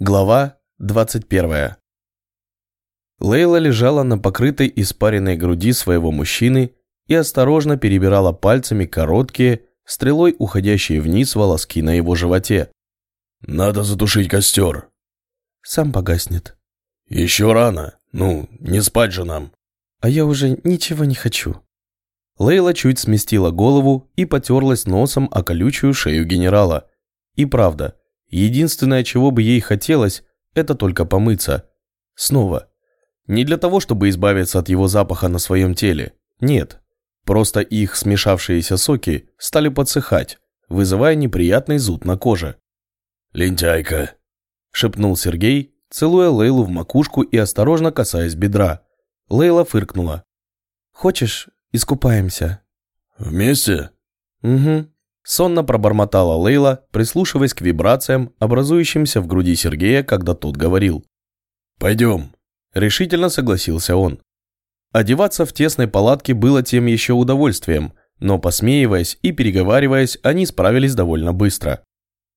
Глава 21. Лейла лежала на покрытой испаренной груди своего мужчины и осторожно перебирала пальцами короткие, стрелой уходящие вниз волоски на его животе. «Надо затушить костер». «Сам погаснет». «Еще рано. Ну, не спать же нам». «А я уже ничего не хочу». Лейла чуть сместила голову и потерлась носом о колючую шею генерала. И правда, Единственное, чего бы ей хотелось, это только помыться. Снова. Не для того, чтобы избавиться от его запаха на своем теле. Нет. Просто их смешавшиеся соки стали подсыхать, вызывая неприятный зуд на коже. «Лентяйка», – шепнул Сергей, целуя Лейлу в макушку и осторожно касаясь бедра. Лейла фыркнула. «Хочешь, искупаемся?» «Вместе?» «Угу», Сонно пробормотала Лейла, прислушиваясь к вибрациям, образующимся в груди Сергея, когда тот говорил. «Пойдем», – решительно согласился он. Одеваться в тесной палатке было тем еще удовольствием, но, посмеиваясь и переговариваясь, они справились довольно быстро.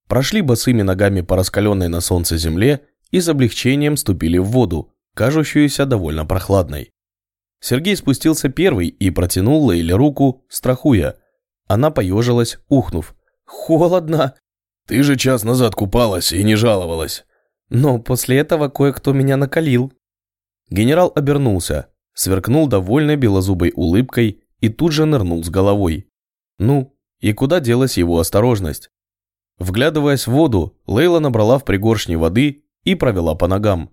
Прошли босыми ногами по раскаленной на солнце земле и с облегчением ступили в воду, кажущуюся довольно прохладной. Сергей спустился первый и протянул Лейле руку, страхуя – она поежилась, ухнув. «Холодно!» «Ты же час назад купалась и не жаловалась!» «Но после этого кое-кто меня накалил!» Генерал обернулся, сверкнул довольной белозубой улыбкой и тут же нырнул с головой. Ну, и куда делась его осторожность? Вглядываясь в воду, Лейла набрала в пригоршни воды и провела по ногам.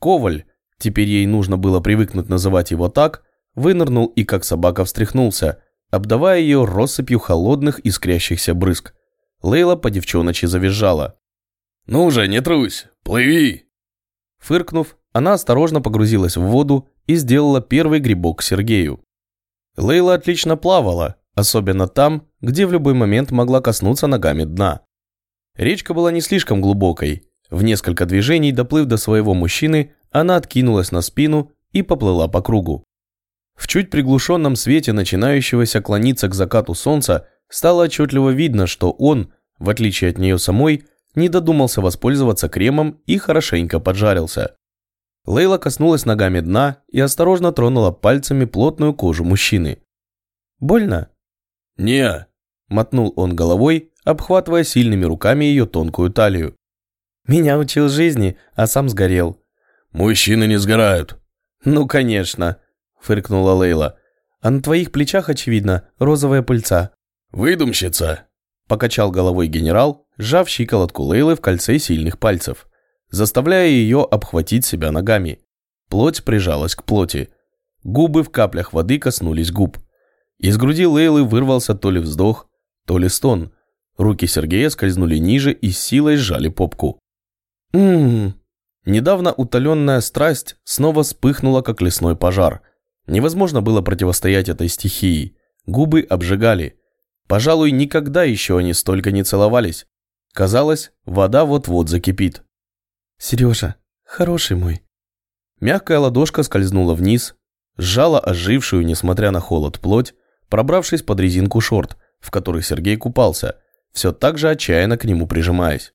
Коваль, теперь ей нужно было привыкнуть называть его так, вынырнул и как собака встряхнулся – обдавая ее россыпью холодных искрящихся брызг. Лейла по девчоночи завизжала. «Ну же, не трусь, плыви!» Фыркнув, она осторожно погрузилась в воду и сделала первый грибок к Сергею. Лейла отлично плавала, особенно там, где в любой момент могла коснуться ногами дна. Речка была не слишком глубокой. В несколько движений, доплыв до своего мужчины, она откинулась на спину и поплыла по кругу. В чуть приглушенном свете начинающегося клониться к закату солнца стало отчетливо видно, что он, в отличие от нее самой, не додумался воспользоваться кремом и хорошенько поджарился. Лейла коснулась ногами дна и осторожно тронула пальцами плотную кожу мужчины. «Больно?» «Не», – мотнул он головой, обхватывая сильными руками ее тонкую талию. «Меня учил жизни, а сам сгорел». «Мужчины не сгорают». «Ну, конечно», фыркнула Лейла. «А на твоих плечах, очевидно, розовая пыльца». «Выдумщица!» Покачал головой генерал, сжав щиколотку Лейлы в кольце сильных пальцев, заставляя ее обхватить себя ногами. Плоть прижалась к плоти. Губы в каплях воды коснулись губ. Из груди Лейлы вырвался то ли вздох, то ли стон. Руки Сергея скользнули ниже и с силой сжали попку. «Ммм...» Недавно утоленная страсть снова вспыхнула, как лесной пожар – Невозможно было противостоять этой стихии. Губы обжигали. Пожалуй, никогда еще они столько не целовались. Казалось, вода вот-вот закипит. «Сережа, хороший мой». Мягкая ладошка скользнула вниз, сжала ожившую, несмотря на холод, плоть, пробравшись под резинку шорт, в которой Сергей купался, все так же отчаянно к нему прижимаясь.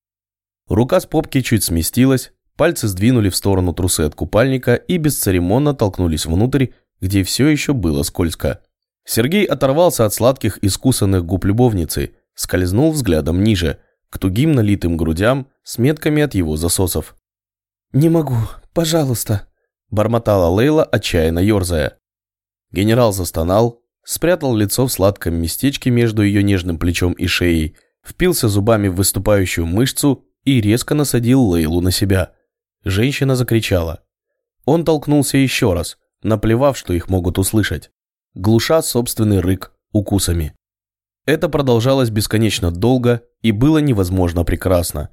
Рука с попки чуть сместилась, пальцы сдвинули в сторону трусы от купальника и бесцеремонно толкнулись внутрь, где все еще было скользко. Сергей оторвался от сладких искусанных губ любовницы, скользнул взглядом ниже, к тугим налитым грудям с метками от его засосов. «Не могу, пожалуйста», – бормотала Лейла, отчаянно ерзая. Генерал застонал, спрятал лицо в сладком местечке между ее нежным плечом и шеей, впился зубами в выступающую мышцу и резко насадил Лейлу на себя. Женщина закричала. Он толкнулся еще раз – наплевав, что их могут услышать, глуша собственный рык укусами. Это продолжалось бесконечно долго и было невозможно прекрасно.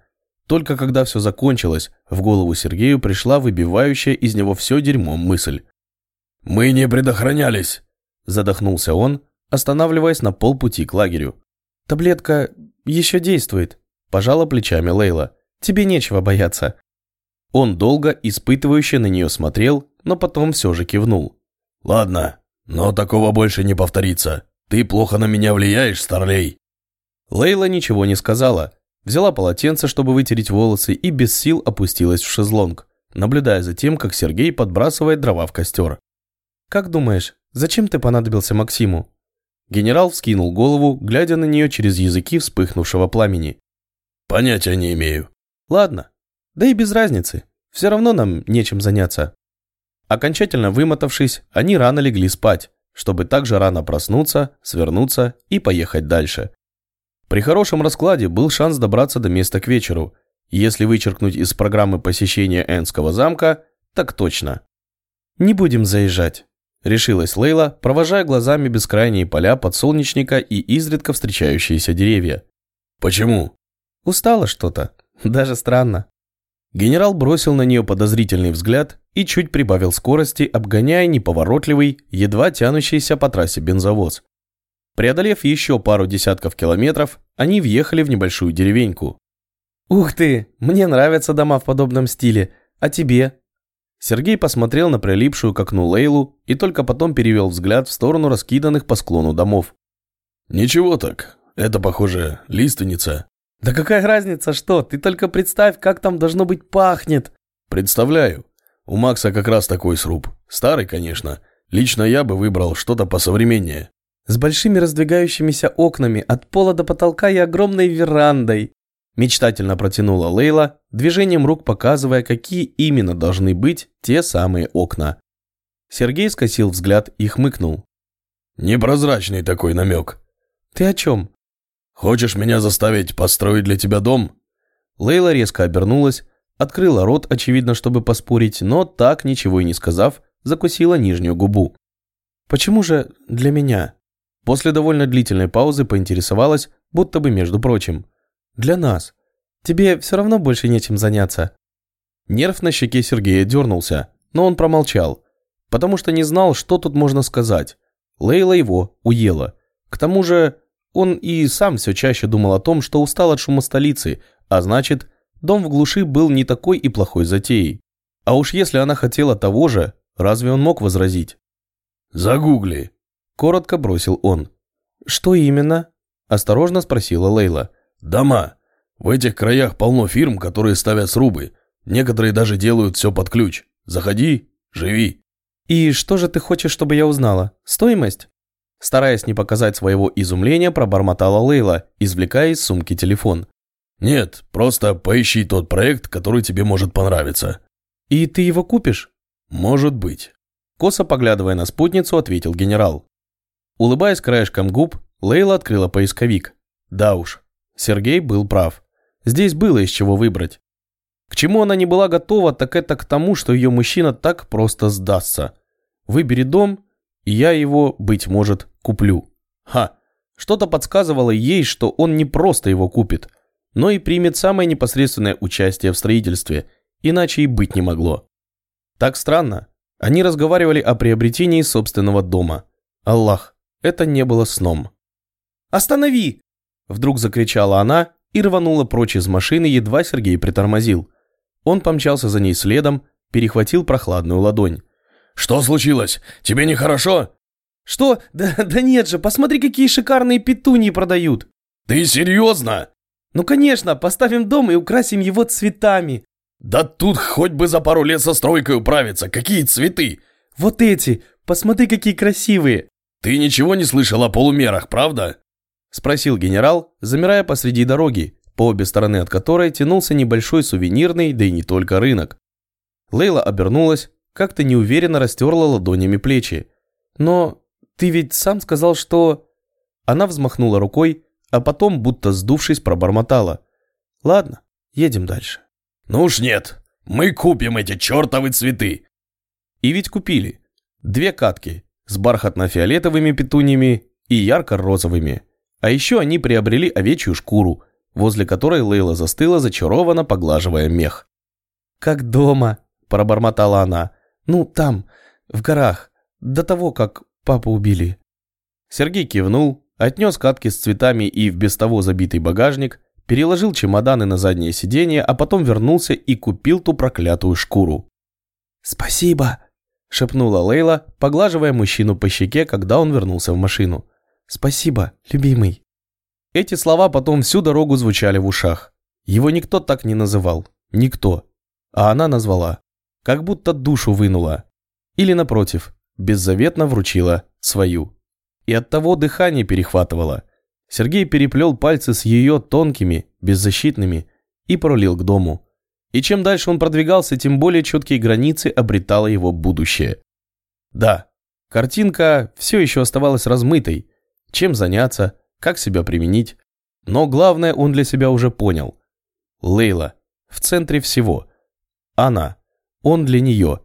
Только когда все закончилось, в голову Сергею пришла выбивающая из него все дерьмом мысль. «Мы не предохранялись!» Задохнулся он, останавливаясь на полпути к лагерю. «Таблетка еще действует», – пожала плечами Лейла. «Тебе нечего бояться». Он долго, испытывающе на нее смотрел, но потом все же кивнул. «Ладно, но такого больше не повторится. Ты плохо на меня влияешь, старлей». Лейла ничего не сказала. Взяла полотенце, чтобы вытереть волосы, и без сил опустилась в шезлонг, наблюдая за тем, как Сергей подбрасывает дрова в костер. «Как думаешь, зачем ты понадобился Максиму?» Генерал вскинул голову, глядя на нее через языки вспыхнувшего пламени. «Понятия не имею». «Ладно. Да и без разницы. Все равно нам нечем заняться». Окончательно вымотавшись, они рано легли спать, чтобы также рано проснуться, свернуться и поехать дальше. При хорошем раскладе был шанс добраться до места к вечеру. Если вычеркнуть из программы посещения Энского замка, так точно. «Не будем заезжать», – решилась Лейла, провожая глазами бескрайние поля подсолнечника и изредка встречающиеся деревья. «Почему?» «Устала что-то. Даже странно». Генерал бросил на нее подозрительный взгляд и чуть прибавил скорости, обгоняя неповоротливый, едва тянущийся по трассе бензовоз. Преодолев еще пару десятков километров, они въехали в небольшую деревеньку. «Ух ты, мне нравятся дома в подобном стиле. А тебе?» Сергей посмотрел на прилипшую к окну Лейлу и только потом перевел взгляд в сторону раскиданных по склону домов. «Ничего так. Это, похоже, лиственница». «Да какая разница, что? Ты только представь, как там должно быть пахнет!» «Представляю. У Макса как раз такой сруб. Старый, конечно. Лично я бы выбрал что-то посовременнее». «С большими раздвигающимися окнами от пола до потолка и огромной верандой!» Мечтательно протянула Лейла, движением рук показывая, какие именно должны быть те самые окна. Сергей скосил взгляд и хмыкнул. «Непрозрачный такой намек». «Ты о чем?» «Хочешь меня заставить построить для тебя дом?» Лейла резко обернулась, открыла рот, очевидно, чтобы поспорить, но так, ничего и не сказав, закусила нижнюю губу. «Почему же для меня?» После довольно длительной паузы поинтересовалась, будто бы между прочим. «Для нас. Тебе все равно больше нечем заняться». Нерв на щеке Сергея дернулся, но он промолчал, потому что не знал, что тут можно сказать. Лейла его уела. К тому же он и сам все чаще думал о том, что устал от шума столицы, а значит, дом в глуши был не такой и плохой затеей. А уж если она хотела того же, разве он мог возразить? «Загугли», – коротко бросил он. «Что именно?» – осторожно спросила Лейла. «Дома. В этих краях полно фирм, которые ставят срубы. Некоторые даже делают все под ключ. Заходи, живи». «И что же ты хочешь, чтобы я узнала? Стоимость?» Стараясь не показать своего изумления, пробормотала Лейла, извлекая из сумки телефон. «Нет, просто поищи тот проект, который тебе может понравиться». «И ты его купишь?» «Может быть». Косо поглядывая на спутницу, ответил генерал. Улыбаясь краешком губ, Лейла открыла поисковик. Да уж, Сергей был прав. Здесь было из чего выбрать. К чему она не была готова, так это к тому, что ее мужчина так просто сдастся. Выбери дом, и я его, быть может, куплю. Ха, что-то подсказывало ей, что он не просто его купит, но и примет самое непосредственное участие в строительстве, иначе и быть не могло. Так странно. Они разговаривали о приобретении собственного дома. Аллах, это не было сном. «Останови!» Вдруг закричала она и рванула прочь из машины, едва Сергей притормозил. Он помчался за ней следом, перехватил прохладную ладонь. «Что случилось? Тебе нехорошо?» «Что? Да, да нет же, посмотри, какие шикарные петунии продают!» «Ты серьезно?» «Ну конечно, поставим дом и украсим его цветами!» «Да тут хоть бы за пару лет со стройкой управиться, какие цветы!» «Вот эти, посмотри, какие красивые!» «Ты ничего не слышал о полумерах, правда?» Спросил генерал, замирая посреди дороги, по обе стороны от которой тянулся небольшой сувенирный, да и не только рынок. Лейла обернулась, как-то неуверенно растерла ладонями плечи. «Но ты ведь сам сказал, что...» Она взмахнула рукой, а потом, будто сдувшись, пробормотала. «Ладно, едем дальше». «Ну уж нет, мы купим эти чертовы цветы!» И ведь купили. Две катки с бархатно-фиолетовыми петуньями и ярко-розовыми. А еще они приобрели овечью шкуру, возле которой Лейла застыла, зачарованно поглаживая мех. «Как дома», – пробормотала она. «Ну, там, в горах, до того, как папу убили». Сергей кивнул, отнес катки с цветами и в без того забитый багажник, переложил чемоданы на заднее сиденье, а потом вернулся и купил ту проклятую шкуру. «Спасибо», – шепнула Лейла, поглаживая мужчину по щеке, когда он вернулся в машину. «Спасибо, любимый». Эти слова потом всю дорогу звучали в ушах. Его никто так не называл. Никто. А она назвала. Как будто душу вынула. Или, напротив, беззаветно вручила свою. И от того дыхание перехватывало. Сергей переплел пальцы с ее тонкими, беззащитными и пролил к дому. И чем дальше он продвигался, тем более четкие границы обретало его будущее. Да, картинка все еще оставалась размытой. Чем заняться, как себя применить. Но главное он для себя уже понял. Лейла в центре всего. Она. Он для нее.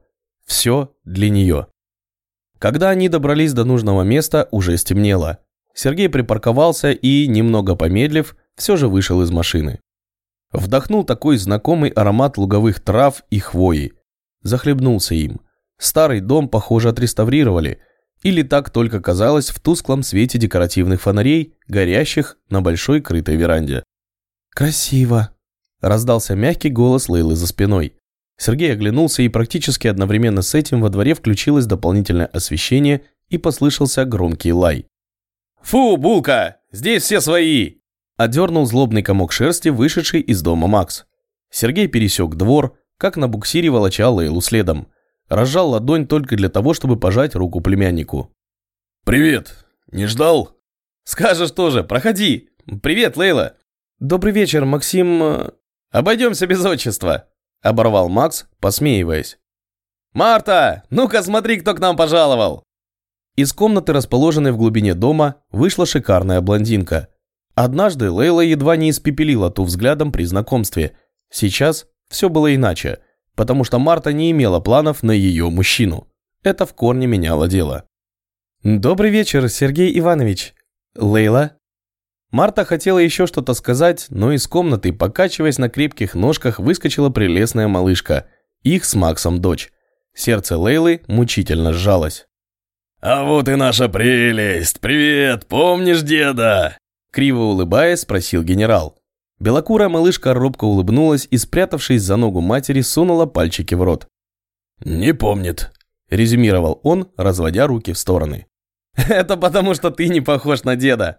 Все для нее. Когда они добрались до нужного места, уже стемнело. Сергей припарковался и, немного помедлив, все же вышел из машины. Вдохнул такой знакомый аромат луговых трав и хвои. Захлебнулся им. Старый дом, похоже, отреставрировали. Или так только казалось в тусклом свете декоративных фонарей, горящих на большой крытой веранде. «Красиво!» – раздался мягкий голос Лейлы за спиной. Сергей оглянулся, и практически одновременно с этим во дворе включилось дополнительное освещение и послышался громкий лай. «Фу, Булка! Здесь все свои!» Одернул злобный комок шерсти, вышедший из дома Макс. Сергей пересек двор, как на буксире волоча Лейлу следом. Разжал ладонь только для того, чтобы пожать руку племяннику. «Привет! Не ждал?» «Скажешь тоже, проходи! Привет, Лейла!» «Добрый вечер, Максим...» э, «Обойдемся без отчества!» – оборвал Макс, посмеиваясь. «Марта, ну-ка смотри, кто к нам пожаловал!» Из комнаты, расположенной в глубине дома, вышла шикарная блондинка. Однажды Лейла едва не испепелила ту взглядом при знакомстве. Сейчас все было иначе, потому что Марта не имела планов на ее мужчину. Это в корне меняло дело. «Добрый вечер, Сергей Иванович. Лейла?» Марта хотела еще что-то сказать, но из комнаты, покачиваясь на крепких ножках, выскочила прелестная малышка. Их с Максом дочь. Сердце Лейлы мучительно сжалось. «А вот и наша прелесть! Привет! Помнишь деда?» Криво улыбаясь, спросил генерал. Белокурая малышка робко улыбнулась и, спрятавшись за ногу матери, сунула пальчики в рот. «Не помнит», – резюмировал он, разводя руки в стороны. «Это потому, что ты не похож на деда»,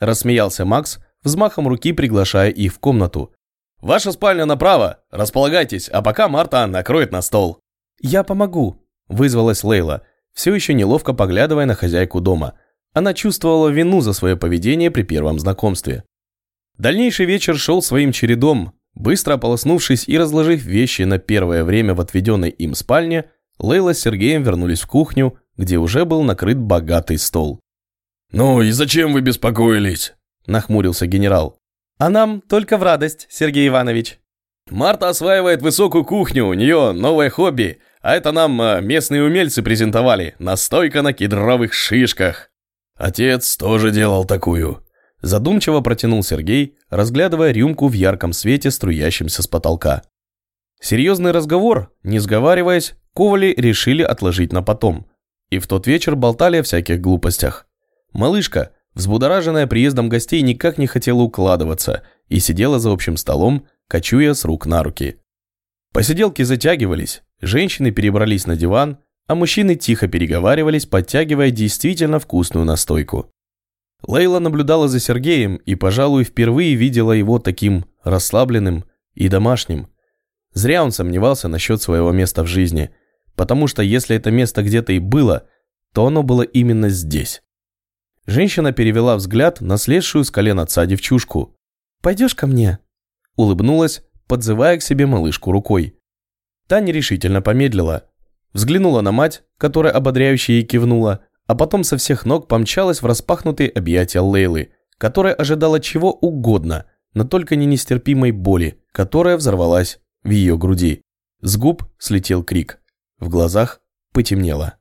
Рассмеялся Макс, взмахом руки приглашая их в комнату. «Ваша спальня направо, располагайтесь, а пока Марта накроет на стол». «Я помогу», – вызвалась Лейла, все еще неловко поглядывая на хозяйку дома. Она чувствовала вину за свое поведение при первом знакомстве. Дальнейший вечер шел своим чередом. Быстро ополоснувшись и разложив вещи на первое время в отведенной им спальне, Лейла с Сергеем вернулись в кухню, где уже был накрыт богатый стол. «Ну и зачем вы беспокоились?» – нахмурился генерал. «А нам только в радость, Сергей Иванович». «Марта осваивает высокую кухню, у нее новое хобби, а это нам э, местные умельцы презентовали, настойка на кедровых шишках». «Отец тоже делал такую», – задумчиво протянул Сергей, разглядывая рюмку в ярком свете, струящемся с потолка. Серьезный разговор, не сговариваясь, Ковали решили отложить на потом. И в тот вечер болтали о всяких глупостях. Малышка, взбудораженная приездом гостей, никак не хотела укладываться и сидела за общим столом, кочуя с рук на руки. Посиделки затягивались, женщины перебрались на диван, а мужчины тихо переговаривались, подтягивая действительно вкусную настойку. Лейла наблюдала за Сергеем и, пожалуй, впервые видела его таким расслабленным и домашним. Зря он сомневался насчет своего места в жизни, потому что если это место где-то и было, то оно было именно здесь. Женщина перевела взгляд на слезшую с колен отца девчушку. «Пойдешь ко мне?» Улыбнулась, подзывая к себе малышку рукой. Та нерешительно помедлила. Взглянула на мать, которая ободряюще ей кивнула, а потом со всех ног помчалась в распахнутые объятия Лейлы, которая ожидала чего угодно, но только не нестерпимой боли, которая взорвалась в ее груди. С губ слетел крик. В глазах потемнело.